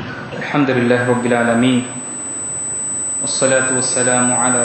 الحمد لله رب العالمين والصلاة والسلام على